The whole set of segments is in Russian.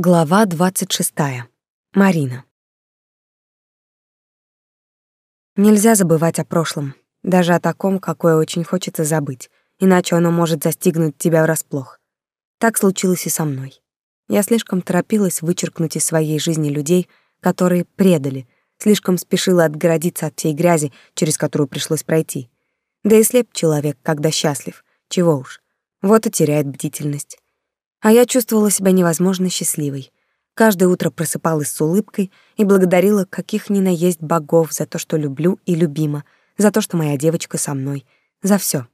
Глава 26. Марина. Нельзя забывать о прошлом, даже о таком, какое очень хочется забыть, иначе оно может застигнуть тебя врасплох. Так случилось и со мной. Я слишком торопилась вычеркнуть из своей жизни людей, которые предали, слишком спешила отгородиться от всей грязи, через которую пришлось пройти. Да и слеп человек, когда счастлив, чего уж. Вот и теряет бдительность. А я чувствовала себя невозможно счастливой. Каждое утро просыпалась с улыбкой и благодарила каких ни на есть богов за то, что люблю и любима, за то, что моя девочка со мной, за все.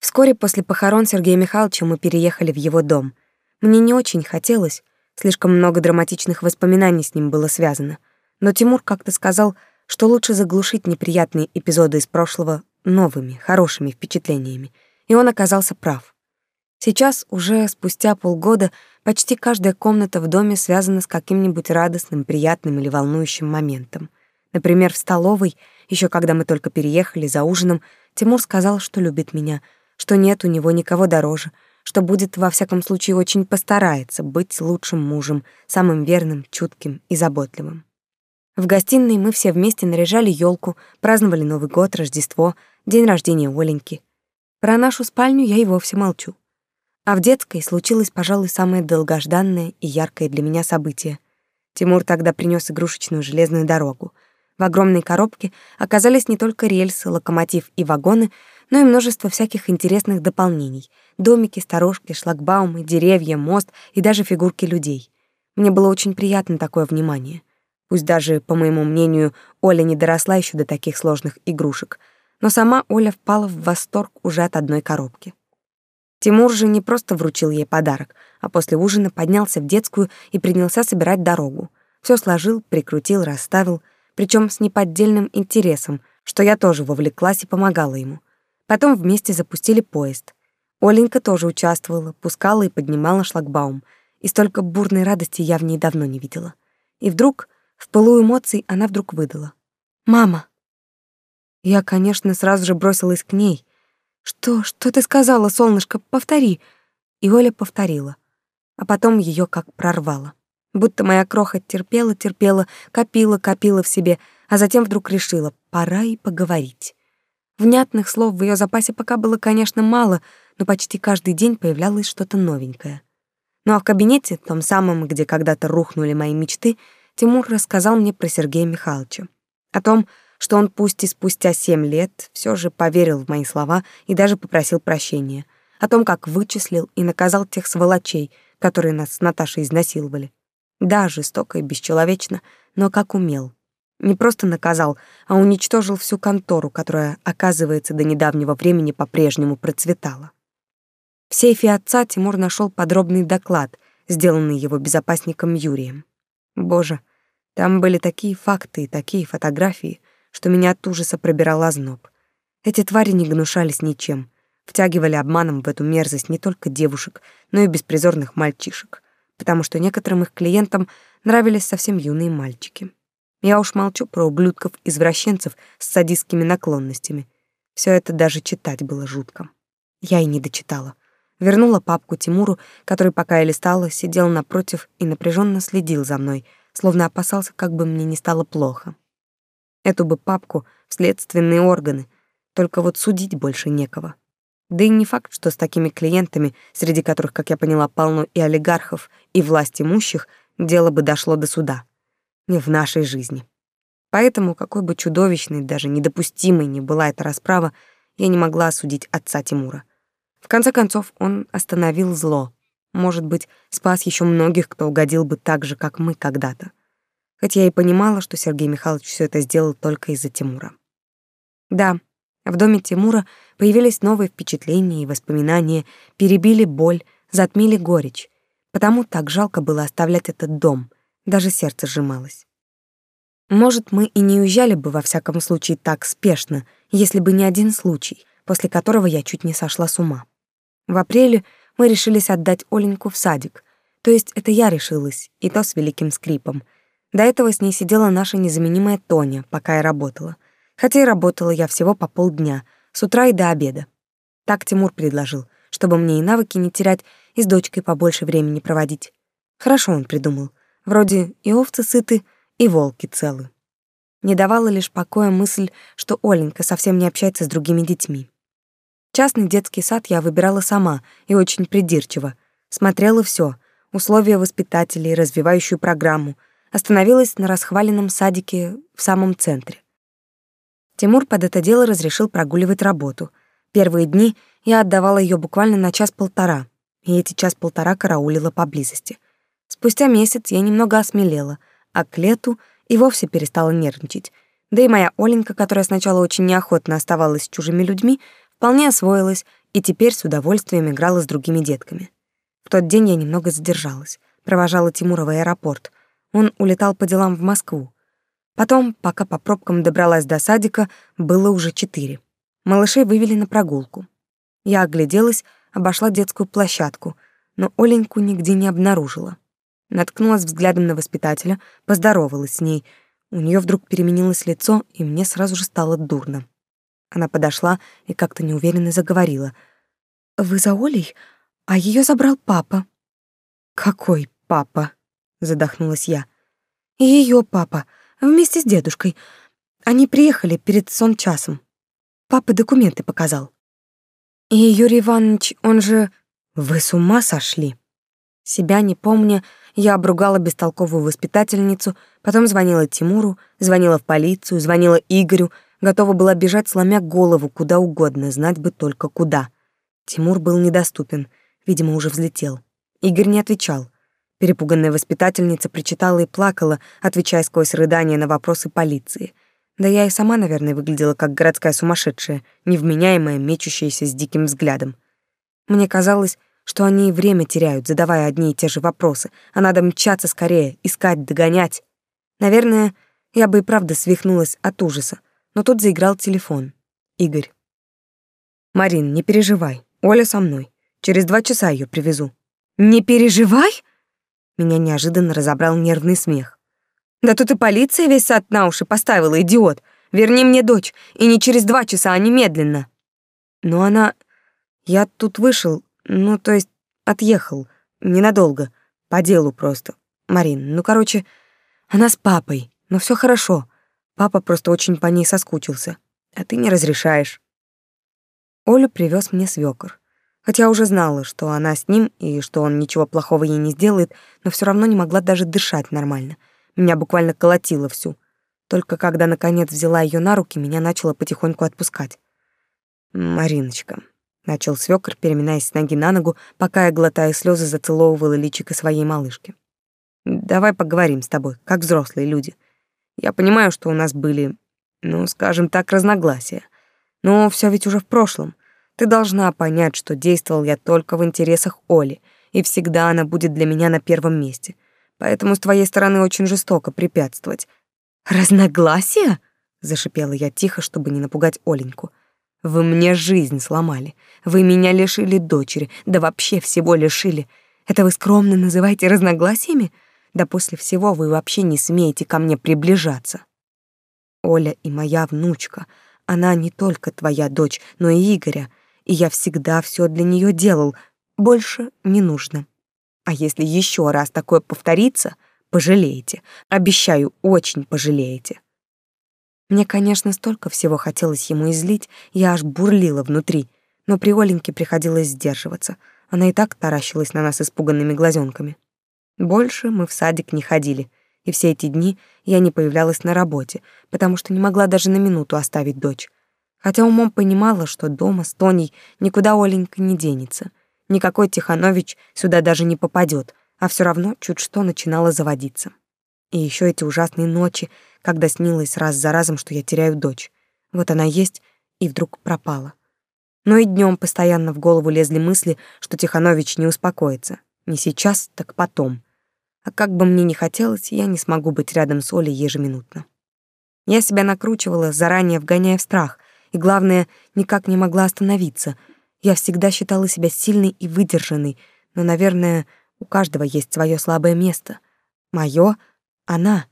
Вскоре после похорон Сергея Михайловича мы переехали в его дом. Мне не очень хотелось, слишком много драматичных воспоминаний с ним было связано. Но Тимур как-то сказал, что лучше заглушить неприятные эпизоды из прошлого новыми, хорошими впечатлениями. И он оказался прав. Сейчас, уже спустя полгода, почти каждая комната в доме связана с каким-нибудь радостным, приятным или волнующим моментом. Например, в столовой, еще когда мы только переехали за ужином, Тимур сказал, что любит меня, что нет у него никого дороже, что будет, во всяком случае, очень постарается быть лучшим мужем, самым верным, чутким и заботливым. В гостиной мы все вместе наряжали елку, праздновали Новый год, Рождество, день рождения Оленьки. Про нашу спальню я и вовсе молчу. А в детской случилось, пожалуй, самое долгожданное и яркое для меня событие. Тимур тогда принес игрушечную железную дорогу. В огромной коробке оказались не только рельсы, локомотив и вагоны, но и множество всяких интересных дополнений. Домики, сторожки, шлагбаумы, деревья, мост и даже фигурки людей. Мне было очень приятно такое внимание. Пусть даже, по моему мнению, Оля не доросла еще до таких сложных игрушек, но сама Оля впала в восторг уже от одной коробки. Тимур же не просто вручил ей подарок, а после ужина поднялся в детскую и принялся собирать дорогу. Все сложил, прикрутил, расставил, причем с неподдельным интересом, что я тоже вовлеклась и помогала ему. Потом вместе запустили поезд. Оленька тоже участвовала, пускала и поднимала шлагбаум, и столько бурной радости я в ней давно не видела. И вдруг, в пылу эмоций, она вдруг выдала. «Мама!» Я, конечно, сразу же бросилась к ней — «Что? Что ты сказала, солнышко? Повтори!» И Оля повторила. А потом ее как прорвало. Будто моя кроха терпела, терпела, копила, копила в себе, а затем вдруг решила, пора и поговорить. Внятных слов в ее запасе пока было, конечно, мало, но почти каждый день появлялось что-то новенькое. Ну а в кабинете, том самом, где когда-то рухнули мои мечты, Тимур рассказал мне про Сергея Михайловича. О том, что он пусть и спустя семь лет все же поверил в мои слова и даже попросил прощения, о том, как вычислил и наказал тех сволочей, которые нас с Наташей изнасиловали. Да, жестоко и бесчеловечно, но как умел. Не просто наказал, а уничтожил всю контору, которая, оказывается, до недавнего времени по-прежнему процветала. В сейфе отца Тимур нашел подробный доклад, сделанный его безопасником Юрием. Боже, там были такие факты и такие фотографии — что меня от ужаса пробирал озноб. Эти твари не гнушались ничем, втягивали обманом в эту мерзость не только девушек, но и беспризорных мальчишек, потому что некоторым их клиентам нравились совсем юные мальчики. Я уж молчу про ублюдков-извращенцев с садистскими наклонностями. Все это даже читать было жутко. Я и не дочитала. Вернула папку Тимуру, который, пока я листала, сидел напротив и напряженно следил за мной, словно опасался, как бы мне не стало плохо. Эту бы папку в следственные органы, только вот судить больше некого. Да и не факт, что с такими клиентами, среди которых, как я поняла, полно и олигархов, и власть имущих, дело бы дошло до суда. Не в нашей жизни. Поэтому, какой бы чудовищной, даже недопустимой ни была эта расправа, я не могла осудить отца Тимура. В конце концов, он остановил зло. Может быть, спас еще многих, кто угодил бы так же, как мы когда-то хоть я и понимала, что Сергей Михайлович все это сделал только из-за Тимура. Да, в доме Тимура появились новые впечатления и воспоминания, перебили боль, затмили горечь. Потому так жалко было оставлять этот дом, даже сердце сжималось. Может, мы и не уезжали бы во всяком случае так спешно, если бы не один случай, после которого я чуть не сошла с ума. В апреле мы решились отдать Оленьку в садик, то есть это я решилась, и то с великим скрипом — до этого с ней сидела наша незаменимая Тоня, пока я работала. Хотя и работала я всего по полдня, с утра и до обеда. Так Тимур предложил, чтобы мне и навыки не терять, и с дочкой побольше времени проводить. Хорошо он придумал. Вроде и овцы сыты, и волки целы. Не давала лишь покоя мысль, что Оленька совсем не общается с другими детьми. Частный детский сад я выбирала сама и очень придирчиво. Смотрела все: условия воспитателей, развивающую программу. Остановилась на расхваленном садике в самом центре. Тимур под это дело разрешил прогуливать работу. Первые дни я отдавала ее буквально на час-полтора, и эти час-полтора караулила поблизости. Спустя месяц я немного осмелела, а к лету и вовсе перестала нервничать. Да и моя Оленька, которая сначала очень неохотно оставалась с чужими людьми, вполне освоилась и теперь с удовольствием играла с другими детками. В тот день я немного задержалась, провожала Тимура в аэропорт. Он улетал по делам в Москву. Потом, пока по пробкам добралась до садика, было уже четыре. Малышей вывели на прогулку. Я огляделась, обошла детскую площадку, но Оленьку нигде не обнаружила. Наткнулась взглядом на воспитателя, поздоровалась с ней. У нее вдруг переменилось лицо, и мне сразу же стало дурно. Она подошла и как-то неуверенно заговорила. «Вы за Олей? А ее забрал папа». «Какой папа?» — задохнулась я. Ее папа, вместе с дедушкой. Они приехали перед сон часом. Папа документы показал». «И Юрий Иванович, он же...» «Вы с ума сошли?» Себя не помня, я обругала бестолковую воспитательницу, потом звонила Тимуру, звонила в полицию, звонила Игорю, Готова была бежать, сломя голову, куда угодно, знать бы только куда. Тимур был недоступен, видимо, уже взлетел. Игорь не отвечал. Перепуганная воспитательница причитала и плакала, отвечая сквозь рыдания на вопросы полиции. Да я и сама, наверное, выглядела как городская сумасшедшая, невменяемая, мечущаяся с диким взглядом. Мне казалось, что они время теряют, задавая одни и те же вопросы, а надо мчаться скорее, искать, догонять. Наверное, я бы и правда свихнулась от ужаса, но тут заиграл телефон. Игорь. «Марин, не переживай, Оля со мной. Через два часа ее привезу». «Не переживай?» Меня неожиданно разобрал нервный смех. «Да тут и полиция весь сад на уши поставила, идиот. Верни мне дочь, и не через два часа, а немедленно». «Но она... Я тут вышел, ну, то есть отъехал, ненадолго, по делу просто. Марин, ну, короче, она с папой, но все хорошо. Папа просто очень по ней соскучился, а ты не разрешаешь. Олю привез мне свёкор. Хотя уже знала, что она с ним и что он ничего плохого ей не сделает, но все равно не могла даже дышать нормально. Меня буквально колотило всю. Только когда наконец взяла ее на руки, меня начало потихоньку отпускать. Мариночка, начал свёкор, переминаясь с ноги на ногу, пока я глотая слезы зацеловывала личико своей малышки. Давай поговорим с тобой, как взрослые люди. Я понимаю, что у нас были, ну, скажем так, разногласия. Но все ведь уже в прошлом. Ты должна понять, что действовал я только в интересах Оли, и всегда она будет для меня на первом месте. Поэтому с твоей стороны очень жестоко препятствовать. Разногласия? зашипела я тихо, чтобы не напугать Оленьку. Вы мне жизнь сломали. Вы меня лишили дочери, да вообще всего лишили. Это вы скромно называете разногласиями? Да после всего вы вообще не смеете ко мне приближаться. Оля и моя внучка, она не только твоя дочь, но и Игоря, и я всегда все для нее делал. Больше не нужно. А если еще раз такое повторится, пожалеете. Обещаю, очень пожалеете. Мне, конечно, столько всего хотелось ему излить, я аж бурлила внутри, но при Оленьке приходилось сдерживаться. Она и так таращилась на нас испуганными глазенками. Больше мы в садик не ходили, и все эти дни я не появлялась на работе, потому что не могла даже на минуту оставить дочь. Хотя умом понимала, что дома с Тоней никуда Оленька не денется. Никакой Тиханович сюда даже не попадет, а все равно чуть что начинала заводиться. И еще эти ужасные ночи, когда снилось раз за разом, что я теряю дочь. Вот она есть, и вдруг пропала. Но и днем постоянно в голову лезли мысли, что Тиханович не успокоится. Не сейчас, так потом. А как бы мне ни хотелось, я не смогу быть рядом с Олей ежеминутно. Я себя накручивала, заранее вгоняя в страх, и главное, никак не могла остановиться. Я всегда считала себя сильной и выдержанной, но, наверное, у каждого есть свое слабое место. Моё — она.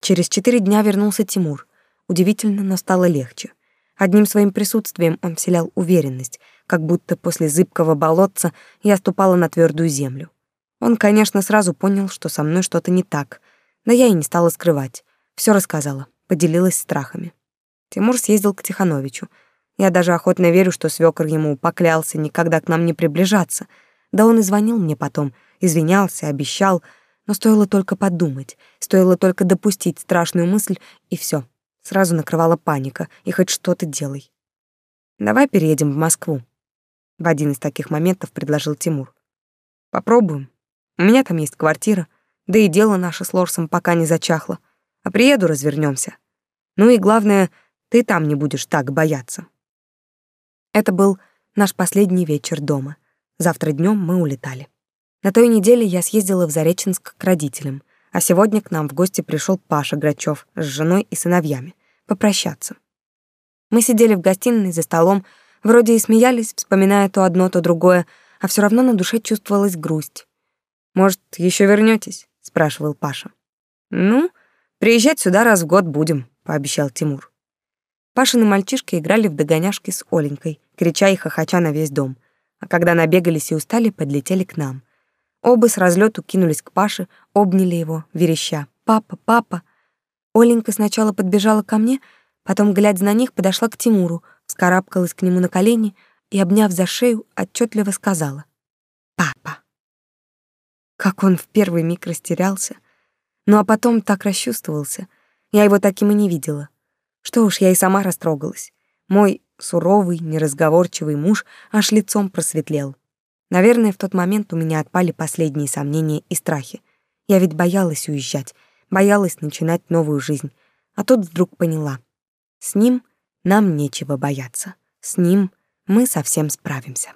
Через четыре дня вернулся Тимур. Удивительно, но стало легче. Одним своим присутствием он вселял уверенность, как будто после зыбкого болотца я ступала на твердую землю. Он, конечно, сразу понял, что со мной что-то не так, но я и не стала скрывать. Все рассказала, поделилась страхами. Тимур съездил к Тихановичу. Я даже охотно верю, что свёкор ему поклялся никогда к нам не приближаться. Да он и звонил мне потом, извинялся, обещал, но стоило только подумать, стоило только допустить страшную мысль, и все. Сразу накрывала паника, и хоть что-то делай. Давай переедем в Москву. В один из таких моментов предложил Тимур. Попробуем. У меня там есть квартира, да и дело наше с Лорсом пока не зачахло. А приеду, развернемся. Ну и главное, ты там не будешь так бояться. Это был наш последний вечер дома. Завтра днем мы улетали. На той неделе я съездила в Зареченск к родителям, а сегодня к нам в гости пришел Паша Грачев с женой и сыновьями попрощаться. Мы сидели в гостиной за столом, вроде и смеялись, вспоминая то одно, то другое, а все равно на душе чувствовалась грусть. Может, еще вернетесь? спрашивал Паша. Ну, приезжать сюда раз в год будем, пообещал Тимур. Пашины мальчишки играли в догоняшки с Оленькой, крича и хохоча на весь дом. А когда набегались и устали, подлетели к нам. Оба с разлету кинулись к Паше, обняли его, вереща: "Папа, папа!" Оленька сначала подбежала ко мне, потом, глядя на них, подошла к Тимуру, вскарабкалась к нему на колени и, обняв за шею, отчетливо сказала: "Папа". Как он в первый миг растерялся, ну а потом так расчувствовался. Я его таким и не видела. Что уж, я и сама растрогалась. Мой суровый, неразговорчивый муж аж лицом просветлел. Наверное, в тот момент у меня отпали последние сомнения и страхи. Я ведь боялась уезжать, боялась начинать новую жизнь. А тут вдруг поняла. С ним нам нечего бояться. С ним мы совсем справимся.